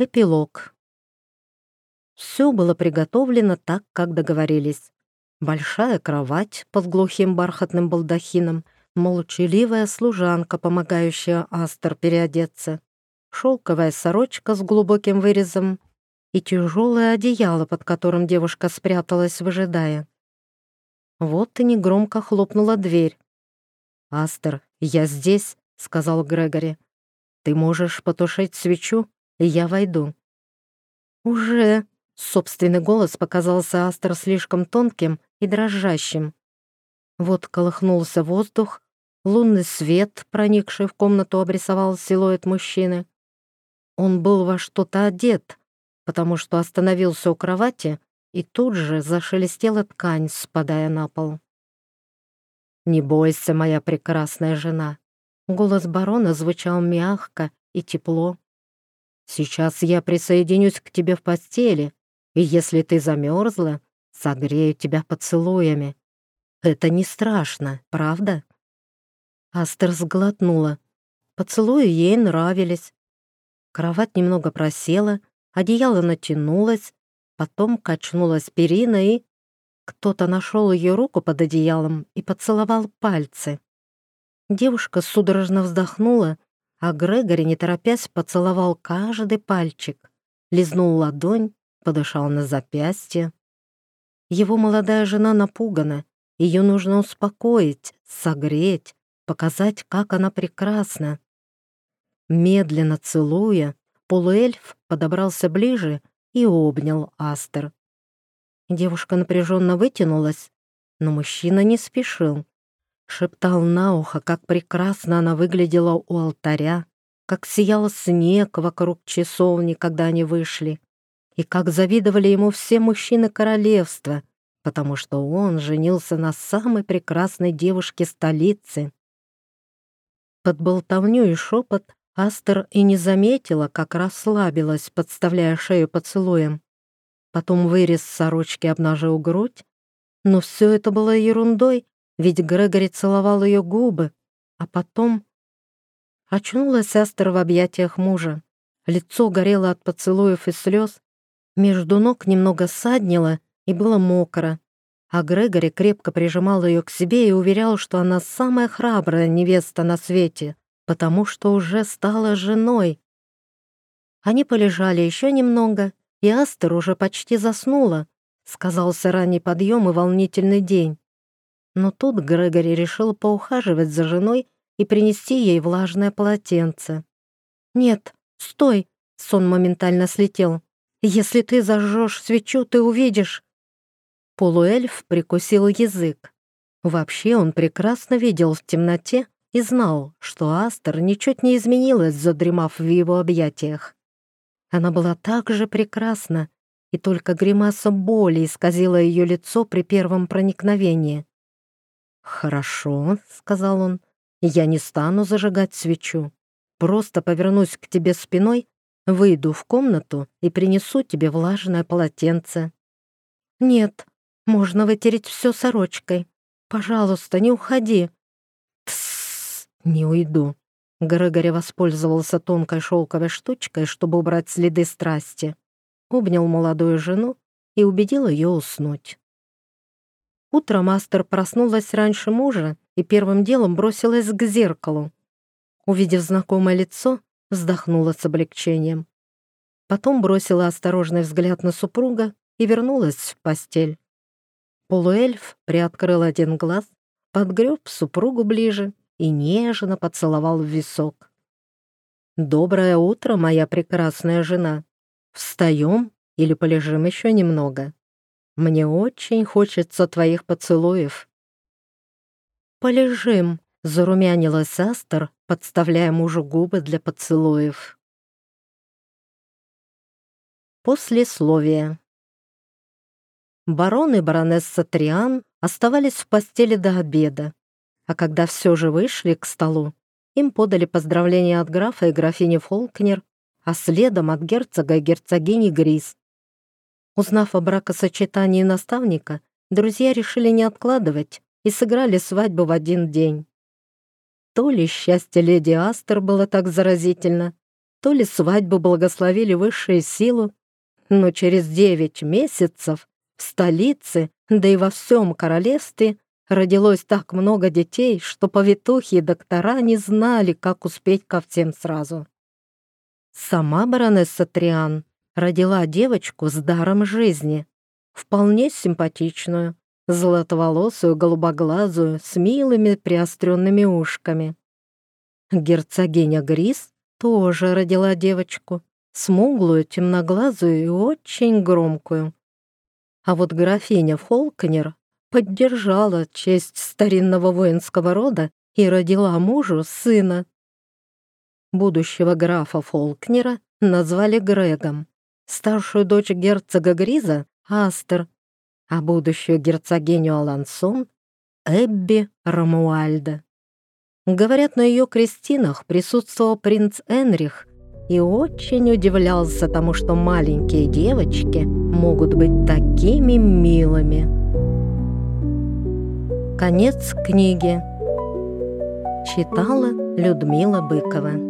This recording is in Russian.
Эпилог. Все было приготовлено так, как договорились. Большая кровать под глухим бархатным балдахином, молчаливая служанка, помогающая Астер переодеться, шелковая сорочка с глубоким вырезом и тяжелое одеяло, под которым девушка спряталась, выжидая. Вот и негромко хлопнула дверь. «Астер, я здесь», — сказал Грегори. «Ты можешь потушить свечу?» Я войду. Уже собственный голос показался Астер слишком тонким и дрожащим. Вот колыхнулся воздух, лунный свет, проникший в комнату, обрисовал силуэт мужчины. Он был во что-то одет, потому что остановился у кровати и тут же зашелестела ткань, спадая на пол. «Не бойся, моя прекрасная жена!» Голос барона звучал мягко и тепло. Сейчас я присоединюсь к тебе в постели, и если ты замерзла, согрею тебя поцелуями. Это не страшно, правда?» Астер сглотнула. Поцелуи ей нравились. Кровать немного просела, одеяло натянулось, потом качнулась перина и... Кто-то нашел ее руку под одеялом и поцеловал пальцы. Девушка судорожно вздохнула а Грегори, не торопясь, поцеловал каждый пальчик, лизнул ладонь, подышал на запястье. Его молодая жена напугана, ее нужно успокоить, согреть, показать, как она прекрасна. Медленно целуя, полуэльф подобрался ближе и обнял Астер. Девушка напряженно вытянулась, но мужчина не спешил шептал на ухо, как прекрасно она выглядела у алтаря, как сиял снег вокруг часовни, когда они вышли, и как завидовали ему все мужчины королевства, потому что он женился на самой прекрасной девушке столицы. Под болтовню и шепот Астер и не заметила, как расслабилась, подставляя шею поцелуем. Потом вырез сорочки обнажил грудь, но все это было ерундой ведь Грегори целовал ее губы, а потом... Очнулась Астер в объятиях мужа. Лицо горело от поцелуев и слез, между ног немного саднило и было мокро, а Грегори крепко прижимал ее к себе и уверял, что она самая храбрая невеста на свете, потому что уже стала женой. Они полежали еще немного, и Астер уже почти заснула. Сказался ранний подъем и волнительный день. Но тут Грегори решил поухаживать за женой и принести ей влажное полотенце. «Нет, стой!» — сон моментально слетел. «Если ты зажжешь свечу, ты увидишь!» Полуэльф прикусил язык. Вообще он прекрасно видел в темноте и знал, что Астер ничуть не изменилась, задремав в его объятиях. Она была так же прекрасна, и только гримаса боли исказила ее лицо при первом проникновении. «Хорошо», — сказал он, — «я не стану зажигать свечу. Просто повернусь к тебе спиной, выйду в комнату и принесу тебе влажное полотенце». «Нет, можно вытереть все сорочкой. Пожалуйста, не уходи». «Тссс, не уйду». Грегори воспользовался тонкой шелковой штучкой, чтобы убрать следы страсти. Обнял молодую жену и убедил ее уснуть. Утром Мастер проснулась раньше мужа и первым делом бросилась к зеркалу. Увидев знакомое лицо, вздохнула с облегчением. Потом бросила осторожный взгляд на супруга и вернулась в постель. Полуэльф приоткрыл один глаз, подгреб супругу ближе и нежно поцеловал в висок. «Доброе утро, моя прекрасная жена. Встаем или полежим еще немного?» Мне очень хочется твоих поцелуев». «Полежим», — зарумянилась Астер, подставляя мужу губы для поцелуев. Послесловие. Барон и баронесса Триан оставались в постели до обеда, а когда все же вышли к столу, им подали поздравления от графа и графини Фолкнер, а следом от герцога и герцогини Грис, Узнав о бракосочетании наставника, друзья решили не откладывать и сыграли свадьбу в один день. То ли счастье леди Астер было так заразительно, то ли свадьбу благословили высшие силы, но через девять месяцев в столице, да и во всем королевстве родилось так много детей, что повитухи и доктора не знали, как успеть ко всем сразу. Сама баронесса Триан родила девочку с даром жизни, вполне симпатичную, золотоволосую, голубоглазую, с милыми приостренными ушками. Герцогиня Грис тоже родила девочку, смуглую, темноглазую и очень громкую. А вот графиня Фолкнер поддержала честь старинного воинского рода и родила мужу сына. Будущего графа Фолкнера назвали Грегом, старшую дочь герцога Гриза — Астер, а будущую герцогиню Алансон — Эбби Рамуальда. Говорят, на ее крестинах присутствовал принц Энрих и очень удивлялся тому, что маленькие девочки могут быть такими милыми. Конец книги. Читала Людмила Быкова.